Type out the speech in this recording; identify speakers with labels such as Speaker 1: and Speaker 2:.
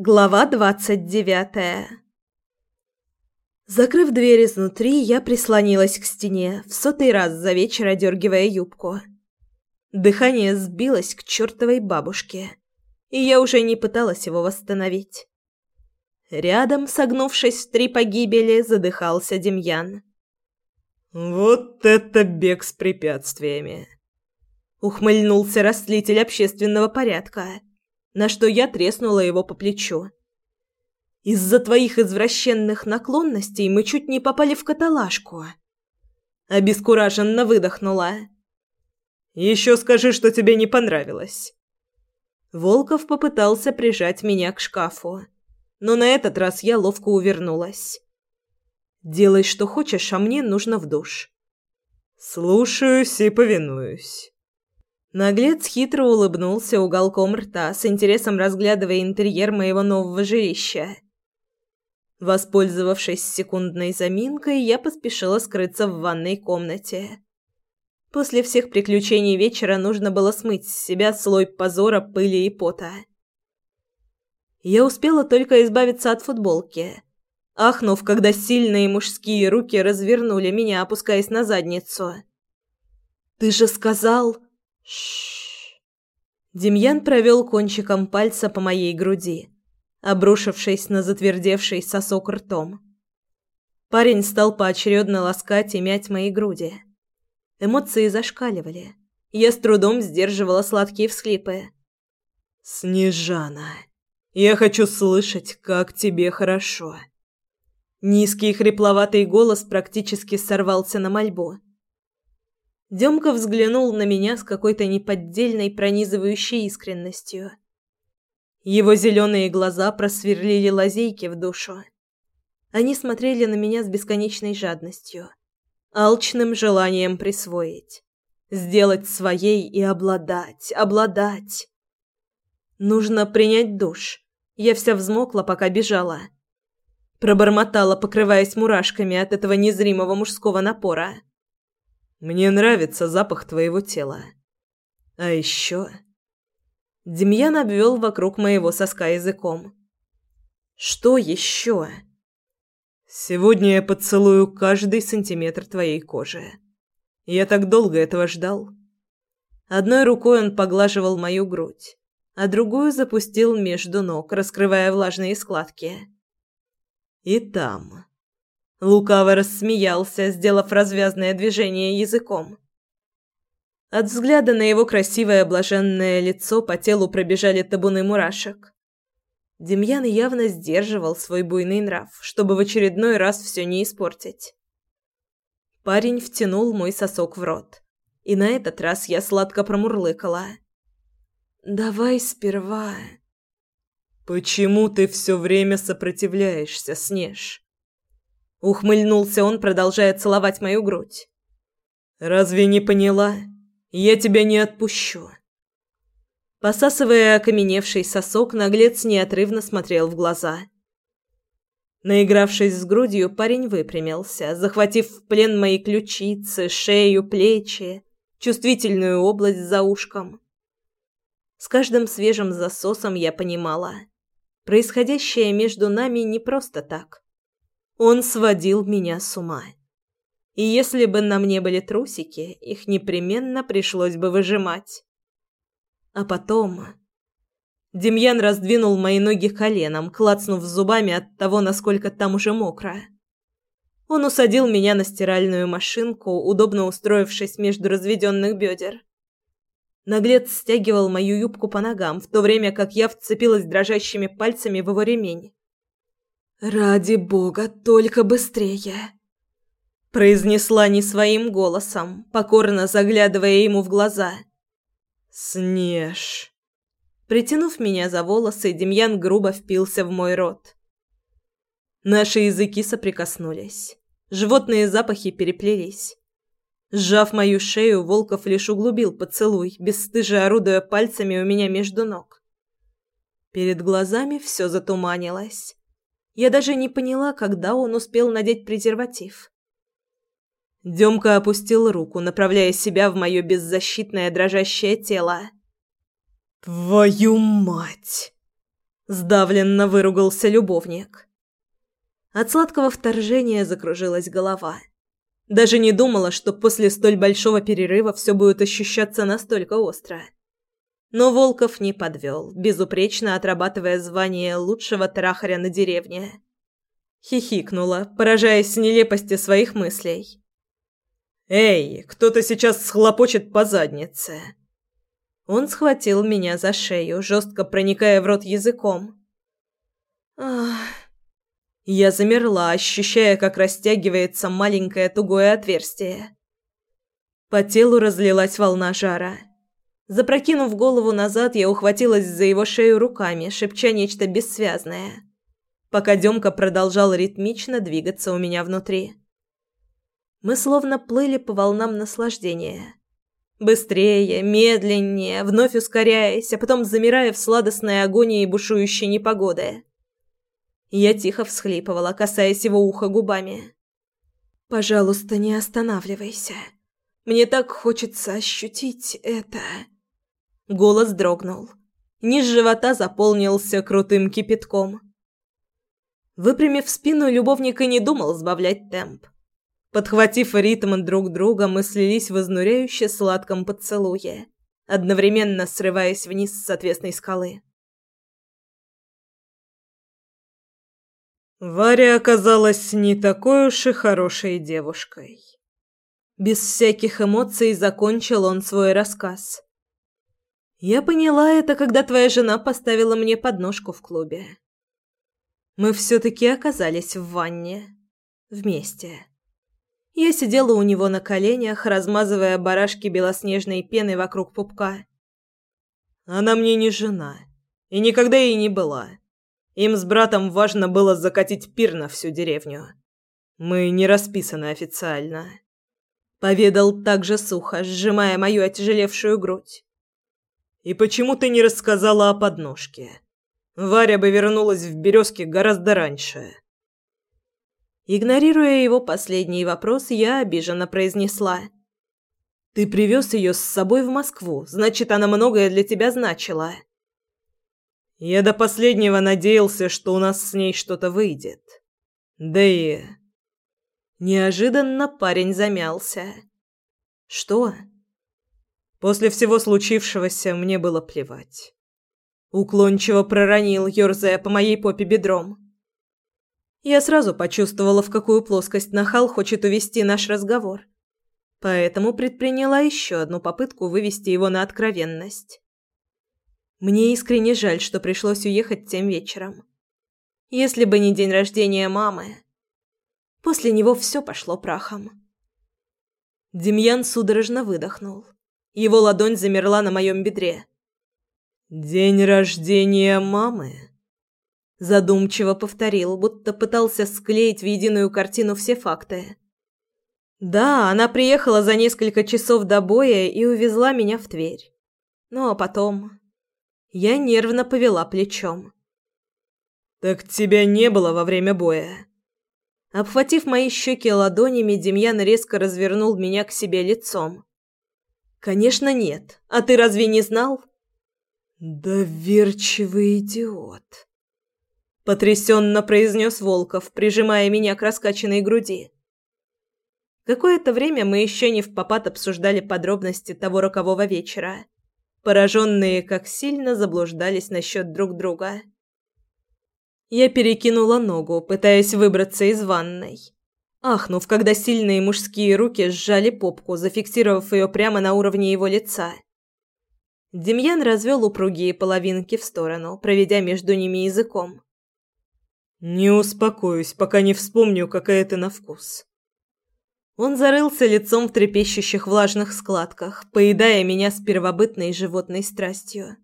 Speaker 1: Глава двадцать девятая Закрыв дверь изнутри, я прислонилась к стене, в сотый раз за вечер одергивая юбку. Дыхание сбилось к чертовой бабушке, и я уже не пыталась его восстановить. Рядом, согнувшись в три погибели, задыхался Демьян.
Speaker 2: «Вот это бег с препятствиями!»
Speaker 1: Ухмыльнулся растлитель общественного порядка на что я треснула его по плечу. «Из-за твоих извращенных наклонностей мы чуть не попали в каталажку». Обескураженно выдохнула.
Speaker 2: «Еще скажи, что тебе не понравилось».
Speaker 1: Волков попытался прижать меня к шкафу, но на этот раз я ловко увернулась. «Делай, что хочешь, а мне нужно в душ».
Speaker 2: «Слушаюсь и повинуюсь».
Speaker 1: Наглец хитро улыбнулся уголком рта, с интересом разглядывая интерьер моего нового жилища. Воспользовавшись секундной заминкой, я поспешила скрыться в ванной комнате. После всех приключений вечера нужно было смыть с себя слой позора, пыли и пота. Я успела только избавиться от футболки, ахнув, когда сильные мужские руки развернули меня, опускаясь на задницу. «Ты же сказал...» Шш. Демьян провел кончиком пальца по моей груди, обрушившись на затвердевший сосок ртом. Парень стал поочередно ласкать и мять мои груди. Эмоции зашкаливали. Я с трудом сдерживала сладкие всхлипы.
Speaker 2: «Снежана, я хочу слышать, как тебе хорошо».
Speaker 1: Низкий хрипловатый голос практически сорвался на мольбу. Демка взглянул на меня с какой-то неподдельной пронизывающей искренностью. Его зеленые глаза просверлили лазейки в душу. Они смотрели на меня с бесконечной жадностью, алчным желанием присвоить, сделать своей и обладать, обладать. Нужно принять душ. Я вся взмокла, пока бежала. Пробормотала, покрываясь мурашками от этого незримого мужского напора.
Speaker 2: Мне нравится запах твоего тела. А еще...»
Speaker 1: Демьян обвел вокруг моего соска языком. «Что еще?»
Speaker 2: «Сегодня я поцелую каждый сантиметр твоей кожи. Я так долго этого ждал».
Speaker 1: Одной рукой он поглаживал мою грудь, а другую запустил между ног, раскрывая влажные складки. «И там...» Лукаво рассмеялся, сделав развязное движение языком. От взгляда на его красивое блаженное лицо по телу пробежали табуны мурашек. Демьян явно сдерживал свой буйный нрав, чтобы в очередной раз все не испортить. Парень втянул мой сосок в рот, и на этот раз я сладко промурлыкала. «Давай сперва...»
Speaker 2: «Почему ты все время сопротивляешься, Снеж?»
Speaker 1: Ухмыльнулся он, продолжая целовать мою грудь.
Speaker 2: «Разве не поняла? Я тебя не отпущу».
Speaker 1: Посасывая окаменевший сосок, наглец неотрывно смотрел в глаза. Наигравшись с грудью, парень выпрямился, захватив в плен мои ключицы, шею, плечи, чувствительную область за ушком. С каждым свежим засосом я понимала, происходящее между нами не просто так. Он сводил меня с ума. И если бы на мне были трусики, их непременно пришлось бы выжимать. А потом... Демьян раздвинул мои ноги коленом, клацнув зубами от того, насколько там уже мокро. Он усадил меня на стиральную машинку, удобно устроившись между разведенных бедер. Наглец стягивал мою юбку по ногам, в то время как я вцепилась дрожащими пальцами в его ремень. «Ради бога, только быстрее!» Произнесла не своим голосом, покорно заглядывая ему в глаза.
Speaker 2: «Снеж!»
Speaker 1: Притянув меня за волосы, Демьян грубо впился в мой рот. Наши языки соприкоснулись. Животные запахи переплелись. Сжав мою шею, Волков лишь углубил поцелуй, бесстыже орудуя пальцами у меня между ног. Перед глазами все затуманилось. Я даже не поняла, когда он успел надеть презерватив. Демка опустил руку, направляя себя в мое беззащитное дрожащее тело.
Speaker 2: «Твою мать!»
Speaker 1: Сдавленно выругался любовник. От сладкого вторжения закружилась голова. Даже не думала, что после столь большого перерыва все будет ощущаться настолько остро. Но Волков не подвел, безупречно отрабатывая звание лучшего трахаря на деревне. Хихикнула, поражаясь нелепости своих мыслей.
Speaker 2: «Эй, кто-то сейчас схлопочет по заднице!»
Speaker 1: Он схватил меня за шею, жестко проникая в рот языком. Ах... Я замерла, ощущая, как растягивается маленькое тугое отверстие. По телу разлилась волна жара. Запрокинув голову назад, я ухватилась за его шею руками, шепча нечто бессвязное, пока Демка продолжал ритмично двигаться у меня внутри. Мы словно плыли по волнам наслаждения. Быстрее, медленнее, вновь ускоряясь, а потом замирая в сладостной агонии бушующей непогоды. Я тихо всхлипывала, касаясь его уха губами. «Пожалуйста, не останавливайся. Мне так хочется ощутить это...» Голос дрогнул. Низ живота заполнился крутым кипятком. Выпрямив спину, любовник и не думал сбавлять темп. Подхватив ритм друг друга, мы слились в изнуряюще сладком поцелуе, одновременно срываясь вниз с отвесной скалы.
Speaker 2: Варя оказалась не такой уж и хорошей девушкой.
Speaker 1: Без всяких эмоций закончил он свой рассказ. Я поняла это, когда твоя жена поставила мне подножку в клубе. Мы все-таки оказались в ванне. Вместе. Я сидела у него на коленях, размазывая барашки белоснежной пены вокруг пупка.
Speaker 2: Она мне не жена. И никогда ей не была. Им с братом важно было закатить пир на всю деревню. Мы не расписаны официально.
Speaker 1: Поведал также сухо, сжимая мою отяжелевшую грудь.
Speaker 2: И почему ты не рассказала о подножке? Варя бы вернулась в Березки гораздо раньше.
Speaker 1: Игнорируя его последний вопрос, я обиженно произнесла. «Ты привез ее с собой в Москву, значит, она многое для тебя значила».
Speaker 2: Я до последнего надеялся, что у нас с ней что-то выйдет. Да и...
Speaker 1: Неожиданно парень замялся. «Что?»
Speaker 2: После всего случившегося мне было плевать. Уклончиво проронил, ерзая по моей попе бедром.
Speaker 1: Я сразу почувствовала, в какую плоскость нахал хочет увести наш разговор. Поэтому предприняла еще одну попытку вывести его на откровенность. Мне искренне жаль, что пришлось уехать тем вечером. Если бы не день рождения мамы, после него все пошло прахом. Демьян судорожно выдохнул. Его ладонь замерла на моем бедре.
Speaker 2: «День рождения мамы?»
Speaker 1: Задумчиво повторил, будто пытался склеить в единую картину все факты. Да, она приехала за несколько часов до боя и увезла меня в Тверь. Ну а потом... Я нервно повела плечом.
Speaker 2: «Так тебя не было во время боя?»
Speaker 1: Обхватив мои щеки ладонями, Демьян резко развернул меня к себе лицом. «Конечно нет. А ты разве не знал?»
Speaker 2: «Доверчивый идиот», —
Speaker 1: потрясенно произнес Волков, прижимая меня к раскачанной груди. Какое-то время мы еще не в попад обсуждали подробности того рокового вечера пораженные как сильно заблуждались насчет друг друга. Я перекинула ногу, пытаясь выбраться из ванной. Ахнув, когда сильные мужские руки сжали попку, зафиксировав ее прямо на уровне его лица. Демьян развел упругие половинки в сторону, проведя между ними языком.
Speaker 2: «Не успокоюсь, пока не вспомню, какая ты на вкус».
Speaker 1: Он зарылся лицом в трепещущих влажных складках, поедая меня с первобытной животной страстью.